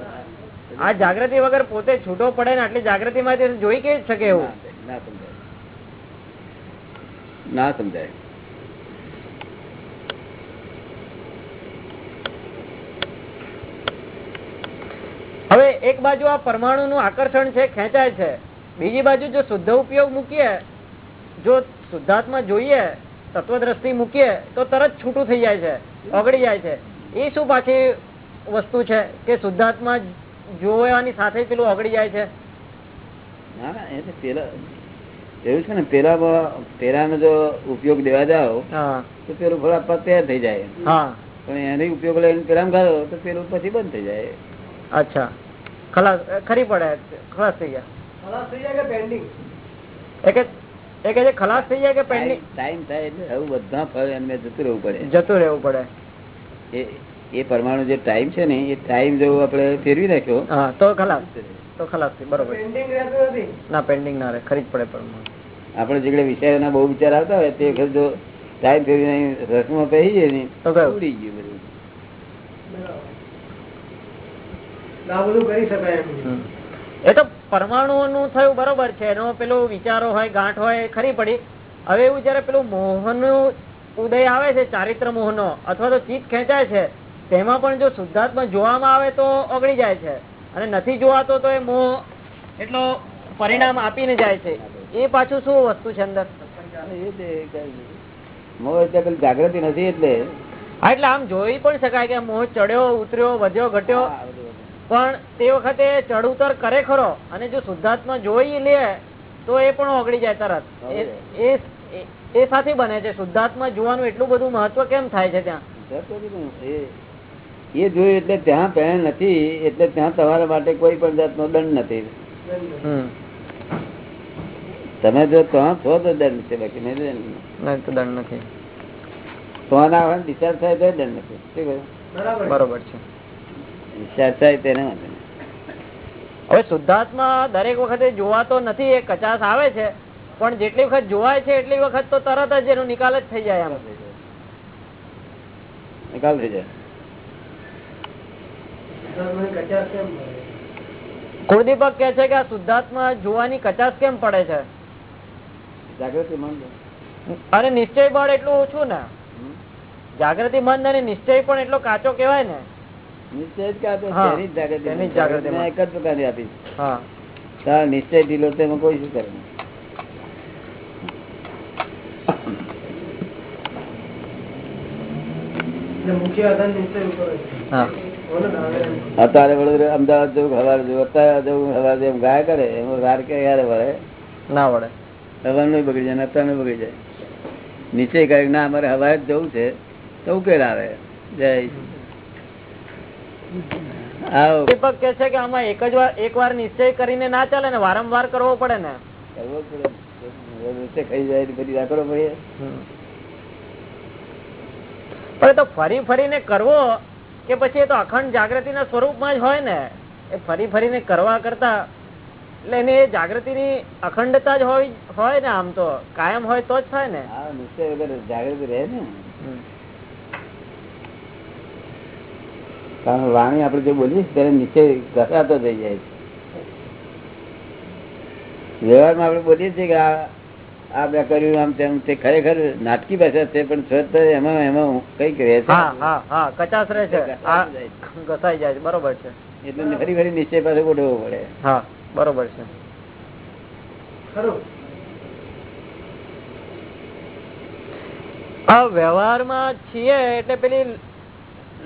આ જાગૃતિ વગર પોતે છૂટો પડે ને આટલી જાગૃતિ માં જોઈ કેવી શકે એવું? ના સમજાય. ના સમજાય. હવે એક બાજુ આ પરમાણુ નું આકર્ષણ છે ખેંચાય છે. બીજી બાજુ જો શુદ્ધ ઉપયોગ મૂકીએ જો શુદ્ધાત્મા જોઈએ તત્વદ્રષ્ટિ મૂકીએ તો તરત છૂટું થઈ જાય છે ઓગળી જાય છે. એ શું પાછી વસ્તુ છે કે શુદ્ધાત્મા જોવાની સાથે પેલું ઓગળી જાય છે? ના ના એટલે પેલા એવું છે ને પેલા પેલાનો જો ઉપયોગ દેવા જાઓ તો પેલું ફળ આપવા તૈયાર થઈ જાય હા. પણ એનો ઉપયોગ લઈને પેલા કરો તો પેલું પછી બંધ થઈ જાય. અચ્છા. ખલાસ ખરી પડે ખલાસ થઈ જાય. ખલાસ થઈ જાય કે pending? એ કે ખલાસ થઈ જાય કે પેન્ડિંગ? ટાઈમ થાય એટલે હવે બધા ફળ એમને જતું રહેવું પડે. જતું રહેવું પડે. એ એ પરમાણુ જે ટાઈમ છે ને એ ટાઈમ જો આપણે ફેરવી નાખ્યો હા તો ખલાસ. તો ખલાસ થઈ બરોબર. પેન્ડિંગ રહેતું નથી. ના પેન્ડિંગ ના રહે ખરી જ પડે પરમાણુ. આપણે જેટલે વિચારોના બહુ વિચાર આવતા હોય તે વખત જો ટાઈમ ફેરવી નહીં રસમાં પહેરી જાય ને તો ઉડી ગયું બધું. ના બધું કરી શકાય એમ. એ તો પરમાણુ થયું બરોબર છે. એનો પેલું વિચારો હોય ગાંઠ હોય ખરી પડી. હવે એવું જયારે પેલું મોહનું ઉદય આવે છે ચારિત્ર મોહનો અથવા તો ચિત્ત ખેંચાય છે તેમાં પણ જો શુદ્ધાત્મા જોવામાં આવે તો ઓગળી જાય છે. અને નથી જોવાતો તો એ મોહ એટલો પરિણામ આપીને જાય છે. એ પાછું શું વસ્તુ છે અંદર? મોહ એટલે પેલી જાગૃતિ નથી એટલે? હા એટલે આમ જોઈ પણ શકાય કે મોહ ચડ્યો ઉતર્યો વધ્યો ઘટ્યો. પણ તે વખતે ચડ ઉતર કરે ખરો અને જો શુદ્ધાત્મા જોઈ લે તો એ પણ ઓગળી જાય તરત. એ- એ બને છે. શુદ્ધાત્મા જોવાનું એટલું બધું મહત્વ કેમ થાય છે ત્યાં? એ જોયું એટલે ત્યાં પહેણ નથી એટલે ત્યાં તમારા માટે કોઈ પણ જાતનો દંડ નથી. તમે જો ત્યાં છો તો દંડ છે બાકી નહીં દંડ નથી. તો દંડ નથી. ત્યાં ના હોય ડિસ્ચાર્જ થાય તો દંડ નથી. બરાબર બરોબર છે. ડિસ્ચાર્જ થાય તેને હવે શુદ્ધાત્મા દરેક વખતે જોવાતો નથી એ કચાશ આવે છે પણ જેટલી વખત જોવાય છે એટલી વખત તો તરત જ એનો નિકાલ જ થઈ જાય આમ નિકાલ થઈ જાય. મને? કુળદીપક કે છે કે આ શુદ્ધાત્મા જોવાની કચાશ કેમ પડે છે? જાગૃતિ મન અને નિશ્ચય બળ એટલું ઓછું ને. જાગૃતિ મંદ અને નિશ્ચય પણ એટલો કાચો કેવાય ને. નિશ્ચય જ કાં તેની જાગૃતિ તેની જાગૃતિ મેં એક જ પ્રકારની આપી. હા. તારા નિશ્ચય ઢીલો તો કોઈ શું કરે નહીં. એટલે મુખ્ય આધાર નિશ્ચય ઉપર જ છે. હા. બોલો ને હવે. અત્યારે વડોદરા અમદાવાદ જવું હવાર જવું અત્યારે જવું હવાર જેમ એમ ગાય કરે એમાં વાર કે યારે વળે? ના વડે હવાનું બગડી જાય ને અત્યારે બગડી જાય. નીચે કહે ના અમારે હવારે જ જવું છે. તો ઉકેલ આવે. જય. દીપક કે છે કે આમાં એક જ વાર એક વાર નિશ્ચય કરીને ના ચાલે ને વારંવાર કરવો પડે ને. કરવો પડે. ખાઈ જાય તો પછી પડે. પણ એ તો ફરી ફરીને કરવો કે પછી એ તો અખંડ જાગૃતિના સ્વરૂપમાં જ હોય ને. એ ફરી ફરીને કરવા કરતા એટલે એની એ જાગૃતિની અખંડતા જ હોય હોય ને આમ તો. કાયમ હોય તો જ થાય ને. હા નિશ્ચય વગર જાગૃતિ રહે ને. કારણ વાણી આપણે જે બોલીએ ત્યારે નીચે ઘસાતો થઈ જાય છે. વ્યવહારમાં આપણે બોલીએ છીએ કે આ આ મેં કર્યું આમ તેમ તે ખરેખર નાટકી ભાષા છે પણ છતાં એમાં એમાં કંઈક રહે છે. હા હા હા કચાસ રહે છે. ઘસાઈ જાય છે બરોબર છે. એટલે ફરી ફરી નિશ્ચય પાસે ગોઠવવો પડે. હા બરોબર છે. ખરું. આ વ્યવહારમાં છીએ એટલે પેલી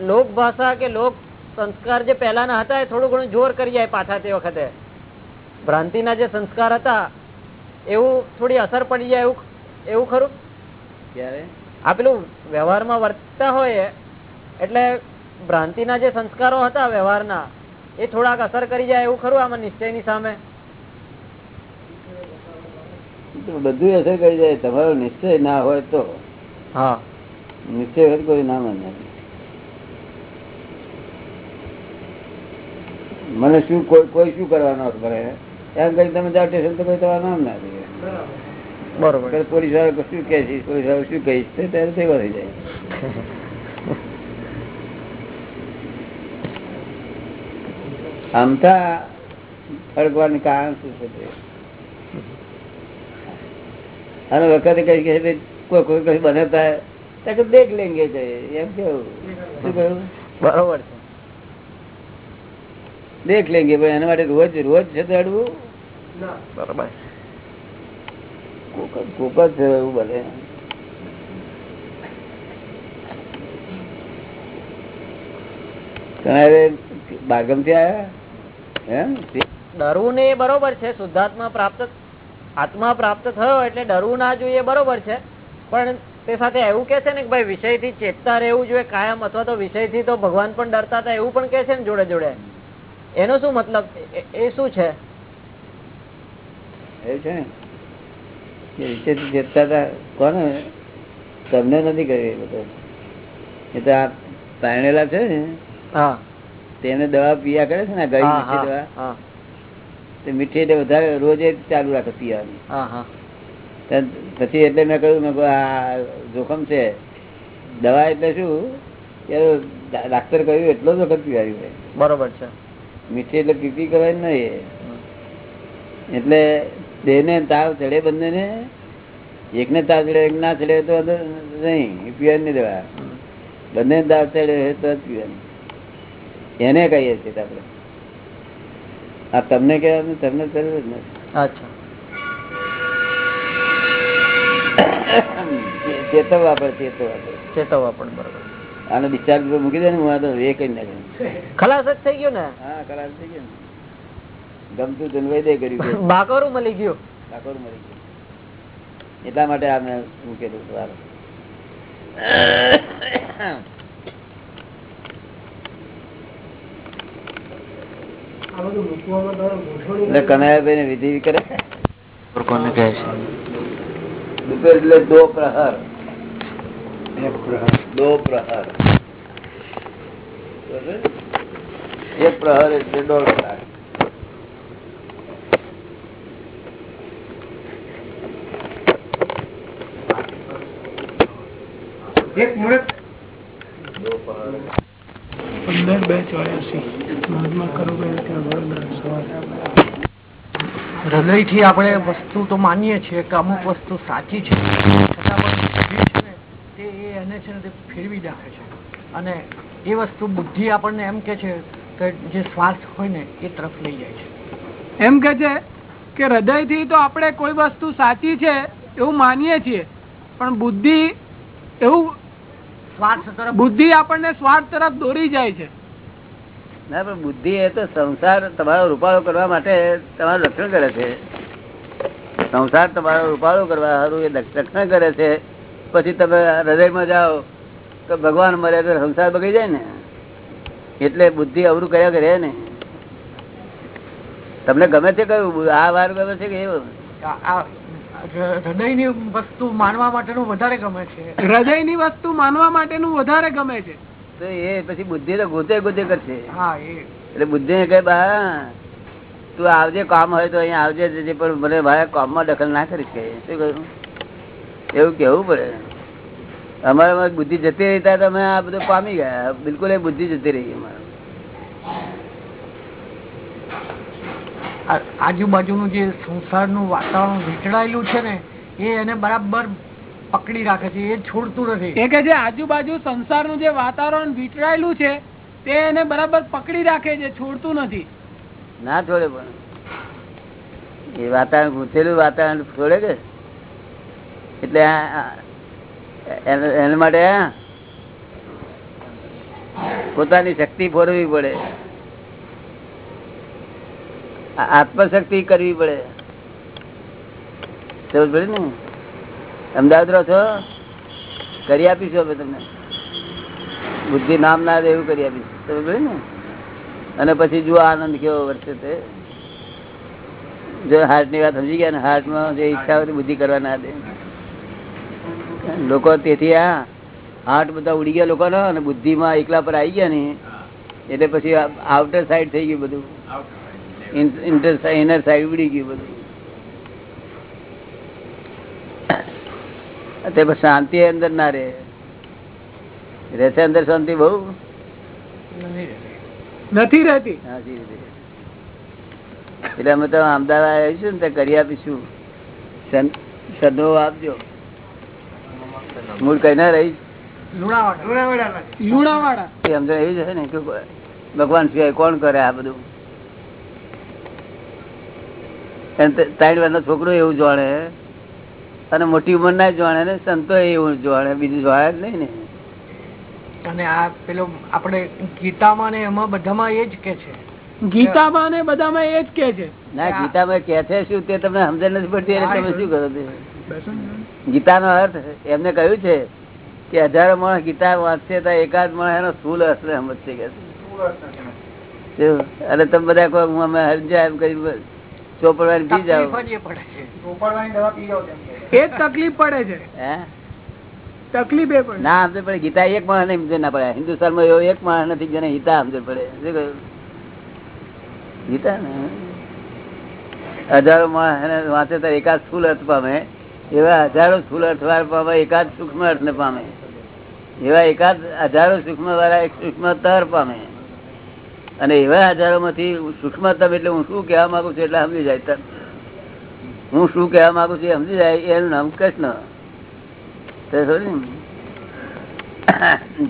લોક ભાષા કે લોક સંસ્કાર જે પહેલાના હતા એ થોડું ઘણું જોર કરી જાય પાછા તે વખતે. ભ્રાંતિના જે સંસ્કાર હતા એવું થોડી અસર પડી જાય એવું એવું ખરું? ક્યારે? આ પેલું વ્યવહારમાં વર્તતા હોય એટલે ભ્રાંતિના જે સંસ્કારો હતા વ્યવહારના એ થોડાક અસર કરી જાય એવું ખરું આમાં નિશ્ચયની સામે? બધું અસર કરી જાય તમારો નિશ્ચય ના હોય તો. હા. નિશ્ચય કોઈ ના માને. મને શું કોઈ કોઈ શું કરવાનો એમ કરી તમે જાઓ સ્ટેશન તો કોઈ તમારું નામ ના દે બરોબર. પોલીસવાળા શું કહે છે? પોલીસવાળા શું કહીશ ત્યારે સેવા થઈ જાય. આમતા ફરકવાનું કારણ શું છે? અને વખતે કઈ કહે છે, કોઈ કોઈ કઈ બનાવતા દેખ લેંગે છે. એમ કેવું? શું કહ્યું? બરોબર છે. દેખ લેંગે ભાઈ એના માટે રોજ રોજ છે તો અડવું કોક જ- છે એવું બાગમ એમ? ડરવું ને એ બરોબર છે શુદ્ધાત્મા પ્રાપ્ત આત્મા પ્રાપ્ત થયો એટલે ડરવું ના જોઈએ બરોબર છે. પણ તે સાથે એવું કે છે ને કે ભાઈ વિષયથી ચેતતા રહેવું જોઈએ કાયમ અથવા તો વિષયથી તો ભગવાન પણ ડરતા હતા એવું પણ કે છે ને જોડે જોડે. એનો શું મતલબ? એ- શું છે? એવું છે ને હતા કોને તમને નથી એ બધું. એ તો આ પાણેલા છે ને હા. તેને દવા પીયા કરે છે ને ગઈ મીઠી દવા. તે મીઠી એટલે વધારે રોજે ચાલુ રાખે પીવાની. પછી એટલે મેં કહ્યું મેં આ જોખમ છે. દવા એટલે શું? ડાક્ટર કહ્યું એટલો જ વખત પીવાની બરોબર છે. મીઠી એટલે પીપી કરવાની નહીં એટલે દેહને તાવ ચડે બંને એકને તાવ ચડે એક ના ચડે તો નહીં પીવાની નહીં દેવા. બંને તાવ ચડે તો જ પીવાની. એને કહીએ છીએ આપણે. આ તમને કહેવાનું તમને જરૂર જ નથી. ચેતવવા પડે ચેતવવા પડે ચેતવવા પણ બરોબર. આનો ડિસ્ચાર્જ મૂકી દે ને હું તો એ કઈ નાખે. ખલાસ જ થઈ ગયો ને? હા ખલાસ થઈ ગયો ગમતું જનવાઈ દે કર્યું બાકોરું મળી ગયું. બાકોરું મળી ગયું. એટલા માટે આ મેં મૂકેલું સારું કનૈયાભાઈ ને વિધિ કરે. કોને કહે છે. દો પ્રહાર. દો પ્રહર એક પ્રહર એટલે દોઢ કલાક એક મુહૂર્ત પંદર બે ચોર્યાસી મહાત્મા કરુભાઈ ત્યાં વડોદરા સવારે હૃદયથી આપણે વસ્તુ તો માનીએ છીએ કે અમુક વસ્તુ સાચી છે છતાં પણ તે એને છે ને તે ફેરવી નાખે છે. અને એ વસ્તુ બુદ્ધિ આપણને એમ કે છે કે જે સ્વાર્થ હોય ને એ તરફ લઈ જાય છે. એમ કે છે કે હૃદયથી તો આપણે કોઈ વસ્તુ સાચી છે એવું માનીએ છીએ પણ બુદ્ધિ એવું સ્વાર્થ તરફ બુદ્ધિ આપણને સ્વાર્થ તરફ દોરી જાય છે. ના પણ બુદ્ધિ એ તો સંસાર તમારો રૂપાળો કરવા માટે તમારું રક્ષણ કરે છે. સંસાર તમારો રૂપાળો કરવા સારું એ રક્ષણ કરે છે. પછી તમે હૃદયમાં જાઓ તો ભગવાન મરે તો સંસાર બગડી જાય ને. એટલે બુદ્ધિ અવરું કર્યા કરે ને. તમને ગમે છે કયું આ વાર ગમે છે કે એવું? હૃદયની વસ્તુ માનવા માટેનું વધારે ગમે છે. હૃદયની વસ્તુ માનવા માટેનું વધારે ગમે છે. તો એ પછી બુદ્ધિ તો ગોતે ગોતે કરશે. હા એટલે બુદ્ધિ ને કહે બા તું આવજે કામ હોય તો અહીંયા આવજે પણ મને મારા કામમાં દખલ ના કરીશ કે શું કહ્યું? એવું કેવું પડે? અમારે બુદ્ધિ જતી રહી ત્યાં તમે આ બધું પામી ગયા. બિલકુલ એ બુદ્ધિ જતી રહી અમારે. આજુબાજુનું જે સંસારનું વાતાવરણ વીંટળાયેલું છે ને એ એને બરાબર પકડી રાખે છે. એ છોડતું નથી. એ કે જે આજુબાજુ સંસારનું જે વાતાવરણ વીંટળાયેલું છે તે એને બરાબર પકડી રાખે છે છોડતું નથી. ના છોડે પણ. એ વાતાવરણ ગૂંથેલું વાતાવરણ છોડે કે? એટલે એને- માટે પોતાની શક્તિ ફોરવી પડે. આત્મશક્તિ કરવી પડે. પડી ને? અમદાવાદ રહો છો? કરી આપીશું અમે તમને. બુદ્ધિ નામ ના એવું કરી આપીશું. સમજ પડે ને? અને પછી જુઓ આનંદ કેવો વર્ષે તે જો હાર્ટની વાત સમજી ગયા ને? હાર્ટમાં જે ઈચ્છા હોય બુદ્ધિ કરવા ના દે. લોકો તેથી આ હાર્ટ બધા ઉડી ગયા લોકો અને બુદ્ધિ માં એકલા પર આવી ગયા ને એટલે પછી આઉટર સાઈડ થઈ ગયું બધું. ઇન્ટર ઇનર સાઈડ ઉડી ગયું બધું. તે શાંતિ અંદર ના રે રહેશે અંદર શાંતિ બહુ? નથી રહેતી. હા, જી, જી. એટલે અમે તો અમદાવાદ આવીશું ને તે કરી આપીશું. સદો આપજો. મૂળ કઈ ના રહી. સમજણ એવી જ ને કે ભગવાન સિવાય કોણ કરે આ બધું? ત્રણ વાર છોકરો એવું જાણે અને મોટી ઉંમર ના જાણે ને સંતો એવું જાણે બીજું જોયા જ નહીં ને. અને આ પેલો આપણે ગીતામાં ને એમાં બધામાં એ જ કે છે. ગીતામાં ને બધામાં એ જ કે છે. ના ગીતામાં કે છે શું તે તમને સમજ નથી પડતી એટલે તમે શું કરો તે ગીતાનો અર્થ એમને કહ્યું છે કે હજારો માણસ ગીતા વાંચશે તો એકાદ માણસ એનો સ્થુલ અર્થ સમજશે કે અને તમે બધા કહો હું અમે હરજા એમ કરી ચોપડવાની પી જાઓ તકલીફ એ છે. તકલીફ પડે છે. હે? તકલીફ એ પડે ના સમજ પડે. ગીતા એક માણસ ને સમજ ના પડે. હિન્દુસ્તાનમાં એવો એક માણસ નથી જેને ગીતા સમજ પડે. શું કહ્યું? ગીતા ને? હજારો વાંચે તો એકાદ સ્થુલ અર્થ પામે. એવા હજારો સ્થુલ અર્થ પામે, એકાદ સૂક્ષ્મ અર્થ ને પામે. એવા એકાદ હજારો સૂક્ષ્મ વાળા એક સૂક્ષ્મતર પામે. અને એવા હજારો માંથી સૂક્ષ્મતમ એટલે હું શું કહેવા માંગુ છું એટલે સમજી જાય. તરત. હું શું કહેવા માંગુ છું સમજી જાય, એનું નામ કૃષ્ણ.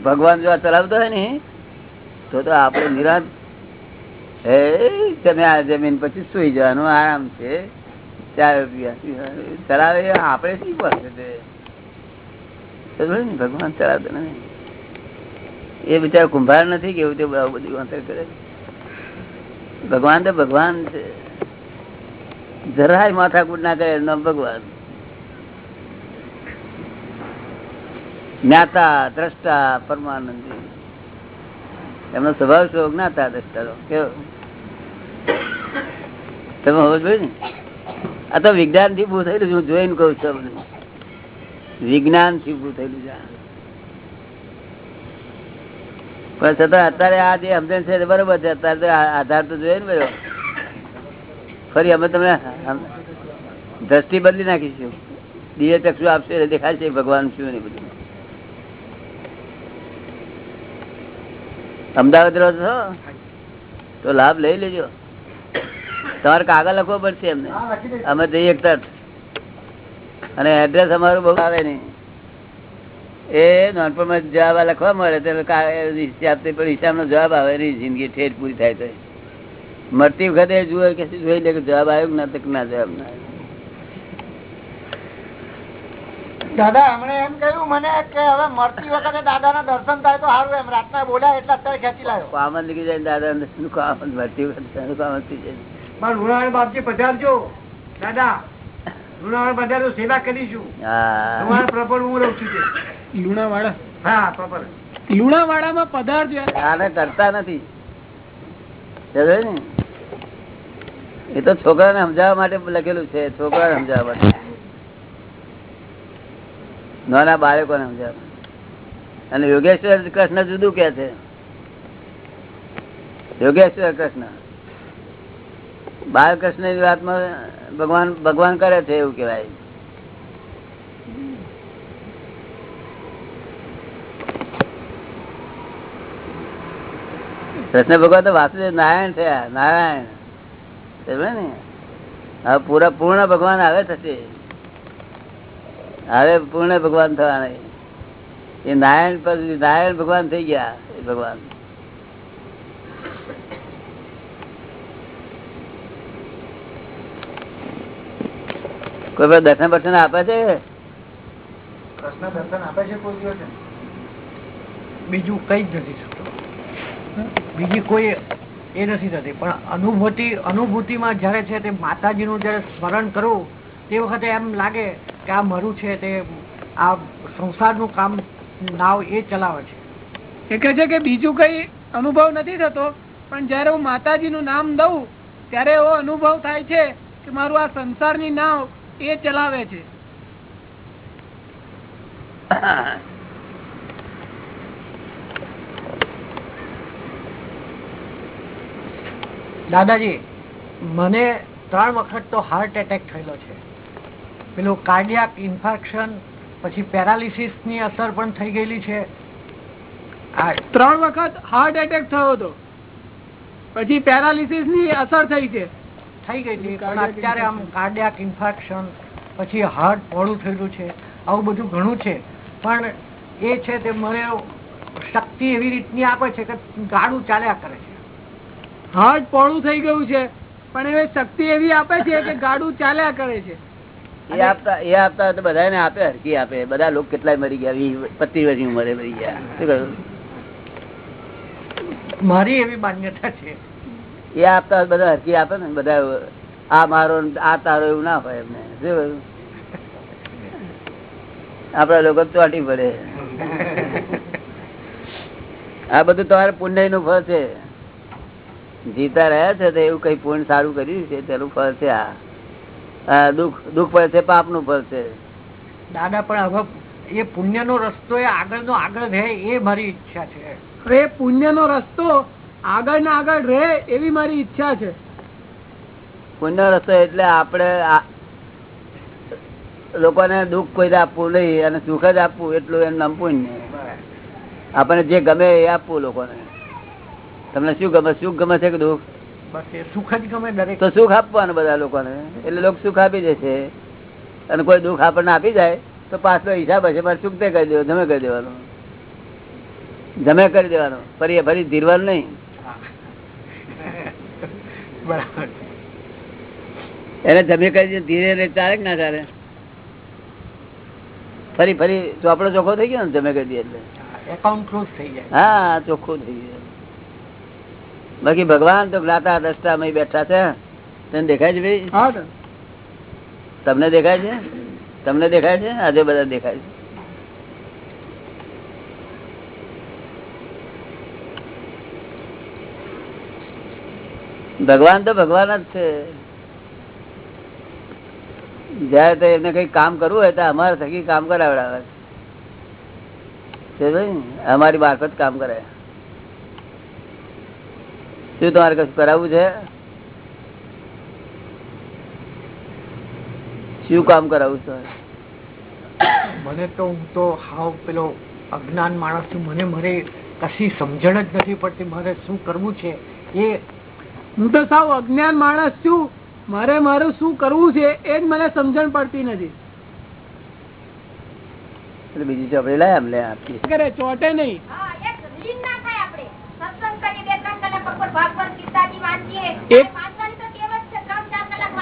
ભગવાન જો આ ચલાવતો હોય ને તો તો આપણે નિરાશ એ તમે આ જમીન પછી સુઈ જવાનું, આરામ છે. ચાર રૂપિયા. ચલાવે, આપણે શી ને? ભગવાન ચલાવતો નથી. એ બિચાર કુંભાર નથી કેવું તે બધું બધી કરે ભગવાન તો ભગવાન છે. જરાય માથાકૂટ ના કરે એમના ભગવાન. જ્ઞાતા, દ્રષ્ટા, પરમાનંદી. એમનો સ્વભાવ છો જ્ઞાતા, દ્રષ્ટા. કેવો? તમે હોવો જોઈએ ને? આ તો વિજ્ઞાનથી ભૂ થયેલું. હું જોઈને કઉ છું બધું વિજ્ઞાનથી ભૂ થયેલું છે પણ છતાં અત્યારે આ જે સમજણ છે બરોબર છે, અત્યારે તો આધાર તો જોઈએ ને ભાઈ ફરી અમે તમને દ્રષ્ટિ બદલી નાખીશું. દિવ્ય ચક્ષુ આપશે દેખાશે ભગવાન શું ને બધું. અમદાવાદ રહો છો? તો લાભ લઈ લેજો. તમારે કાગળ લખવો પડશે એમને. અમે જઈએ અને એડ્રેસ અમારું બહુ આવે નહીં. એ નાનપણમાં જવાબ લખવા મળે તો હિસાબ પણ હિસાબનો જવાબ આવે નહીં જિંદગી ઠેઠ પૂરી થાય તો. મરતી વખતે જુએ કે જોઈ લે કે જવાબ આવ્યો ના તક ના જવાબ ના આવ્યો. દાદા હમણે એમ કહ્યું મને કે હવે મળતી વખતે દાદા ના દર્શન થાય તો સારું એમ. રાતના બોલ્યા એટલે અત્યારે ખેંચી લાવ્યો કામ નીકળી જાય દાદા અંદર શું કામ જ વખતે શાનું કામ થઈ જાય? પણ લુણાવાડા બાપજી પધારજો. દાદા લુણાવાડા પધારજો સેવા કરીશું હા. તમારા પ્રોપર હું રહું છું તે. લુણાવાડા? હા પ્રોપર લુણાવાડામાં પધારજો આને કરતા નથી. સમજ્યો ને? એ તો છોકરાને સમજાવવા માટે લખેલું છે છોકરાને સમજાવવા માટે. નાના બાળકોને સમજાવવા અને યોગેશ્વર કૃષ્ણ જુદું કે છે? યોગેશ્વર કૃષ્ણ. બાળકૃષ્ણની વાતમાં ભગવાન ભગવાન કરે છે એવું કેવાય કૃષ્ણ ભગવાન તો વાસુદેવ નારાયણ થયા નારાયણ. ને? હવે પૂરા, પૂર્ણ ભગવાન આવે થશે. હવે પૂર્ણ ભગવાન થવાના એ નારાયણ પછી નારાયણ ભગવાન થઈ ગયા, એ ભગવાન. કોઈ દર્શન બર્શન આપે છે? બીજું કઈ નથી થતું. બીજી કોઈ એ નથી થતી. પણ અનુભૂતિ, અનુભૂતિમાં જયારે છે તે માતાજીનું જયારે સ્મરણ કરવું તે વખતે એમ લાગે કે આ મારું છે તે આ સંસારનું કામ નાવ એ ચલાવે છે. એ કહે છે કે બીજું કઈ અનુભવ નથી થતો પણ જયારે હું માતાજીનું નામ દઉં ત્યારે એવો અનુભવ થાય છે કે મારું આ સંસારની નાવ એ ચલાવે છે. દાદાજી મને ત્રણ વખત તો હાર્ટ એટેક થયેલો છે. પેલું કાર્ડિયાક ઇન્ફેક્શન પછી પેરાલિસિસની અસર પણ થઈ ગયેલી છે. ત્રણ વખત હાર્ટ એટેક થયો હતો. પછી પેરાલિસિસની અસર થઈ છે. થઈ હતી પણ અત્યારે આમ કાર્ડિયાક ઇન્ફેક્શન પછી હાર્ટ પોળું થયેલું છે. આવું બધું ઘણું છે. પણ એ છે તે મને શક્તિ એવી રીતની આપે છે કે ગાડું ચાલ્યા કરે છે. હાર્ટ પોળું થઈ ગયું છે. પણ એ શક્તિ એવી આપે છે કે ગાડું ચાલ્યા કરે છે. એ આપતા એ આપતા તો બધાને આપે હરકી આપે. બધા લોકો કેટલાય મરી ગયા વીસ પચીસ વર્ષની ઉંમરે મરી ગયા. શું કહ્યું? મારી એવી માન્યતા છે. એ આપતા બધા હરકી આપે ને બધા આ મારો આ તારો એવું ના હોય એમને. શું આપડા લોકો ચોટી પડે. આ બધું તમારે પુણ્યનું ફળ છે. જીતા રહ્યા છે તો એવું કઈ પુણ્ય સારું કર્યું છે? તેનું ફળ છે આ. દુઃખ દુઃખ ફળ છે પાપનું ફળ છે. દાદા પણ હવે એ પુણ્યનો રસ્તો એ આગળનો આગળ રહે એ મારી ઈચ્છા છે. એ પુણ્ય નો રસ્તો આગળ ને આગળ રહે એવી મારી ઈચ્છા છે. પુણ્ય રસ્તો એટલે આપણે લોકોને દુઃખ કોઈ આપવું નહીં અને સુખ જ આપવું એટલું એમ નામ પુણ્ય. આપણને જે ગમે એ આપવું લોકોને. તમને શું ગમે સુખ ગમે છે કે દુઃખ? તો સુખ આપવાનું બધા લોકોને. એટલે લોકો સુખ આપી દેશે અને કોઈ દુઃખ આપણને આપી જાય તો પાછલો હિસાબ હશે મારે સુખ તે કરી દેવો જમે કરી દેવાનો. જમે કરી દેવાનો. ફરી ફરી ધીરવાનું નહીં. એને જમે કરી ધીરે ધીરે ચાલે કે ના ચાલે? ફરી ફરી ચોપડો ચોખ્ખો થઈ ગયો ને જમે કરી દે એટલે? એકાઉન્ટ ક્લોઝ થઈ જાય. હા ચોખ્ખું થઈ ગયું. બાકી ભગવાન તો જ્ઞાતા દ્રષ્ટા માં બેઠા છે. તને દેખાય છે ભાઈ? તમને દેખાય છે? તમને દેખાય છે? આજે બધા દેખાય છે. ભગવાન તો ભગવાન જ છે. જયારે તો એમને કઈ કામ કરવું હોય તો અમારે થકી કામ કરાવડાવે. છે ભાઈ? અમારી મારફત કામ કરે શું તમારે કશું કરાવવું છે? શું કામ કરાવવું છે? મને તો હું તો હાવ પેલો અજ્ઞાન માણસ છું. મને મારે કશી સમજણ જ નથી પડતી મારે શું કરવું છે એ. હું તો સાવ અજ્ઞાન માણસ છું. મારે મારું શું કરવું છે એ જ મને સમજણ પડતી નથી. એટલે બીજી ચોપડી લાય અમને આપીએ કરે ચોટે નહીં.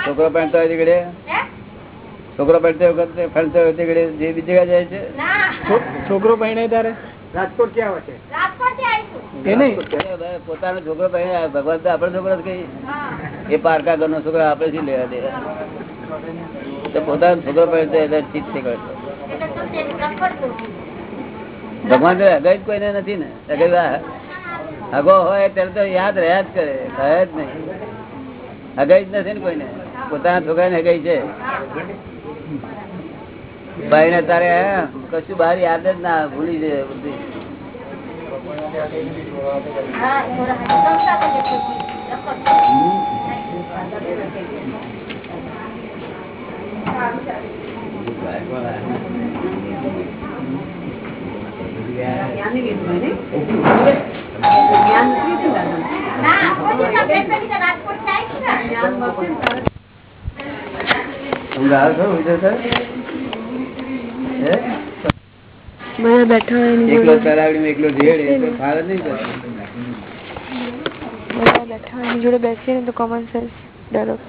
છોકરો પહેણતો હોય તીકડે છોકરો પહેણતો વખતે ફરતો હોય તીકડે જે બીજી જાય છે? છોકરો પહેણે તારે? રાજકોટ ક્યાં એ પોતાનો છોકરો ભગવાન તો આપડે છોકરો જ કઈ એ પારકા ઘરનો છોકરો આપણે શું લેવા દે. તો પોતાનો છોકરો એટલે ચીજ છે કરતો. ભગવાન તો હગાઈ જ કોઈને નથી ને. હગાઈ હગો હોય ત્યારે તો યાદ રહ્યા જ કરે કહે જ નહીં. હગાઈ જ નથી ને કોઈને. પોતાના છોકરાને હગાઈ છે. ભાઈ ને તારે કશું બહાર યાદ જ ના, ભૂલી જાય બધી. Thank એનો બેઠા એકલો તરાવડી એકલો ઝેડ એ ફાળ નહીં. બેઠા એની જોડે બેસીને તો કોમન સેન્સ ડેવલપ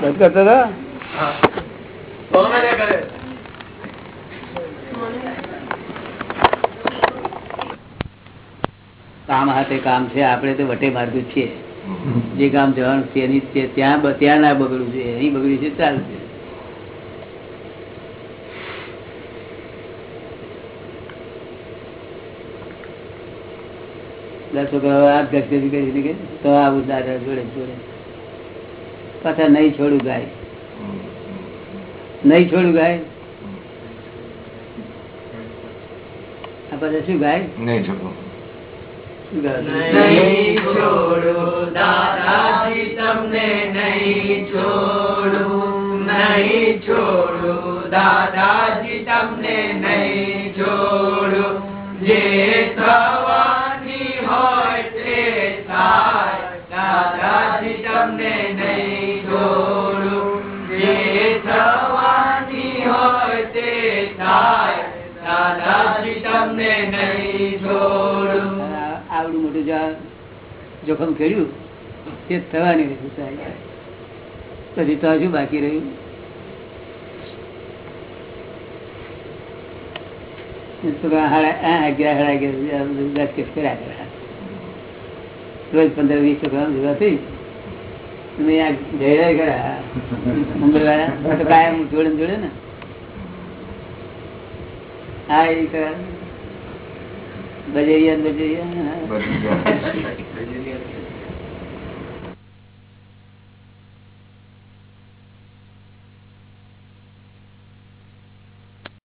બંધ કરતા હતો? કામ હાથે કામ છે આપણે તો વટે માર્ગું છીએ જે કામ જવાનું છે એની છે ત્યાં ત્યાં ના બગડ્યું છે અહીં બગડ્યું છે ચાલશે છોકરાઓ તો આવું દાદા જોડે જોડે પાછા નહીં છોડું ગાય નહીં છોડું ગાય? શું ગાય? નહીં છોડું શું ગાય? નહીં છોડું દાદાજી તમને નહીં છોડું દાદાજી તમને નહીં છોડું જે થવાની હોય તે થાય દાદાજી તમને નહીં છોડું તમને નહીં છોડું. આવડું મોટું જોખમ કર્યું તે થવાની રહ્યું સાહેબ. પછી તો હજુ બાકી રહ્યું. રોજ પંદર વીસ છોકરા ભેગા થઈ જઈ ખરા મંગળવારે. કાયમ જોડે જોડે ને. હા એ બજેરિયા બધી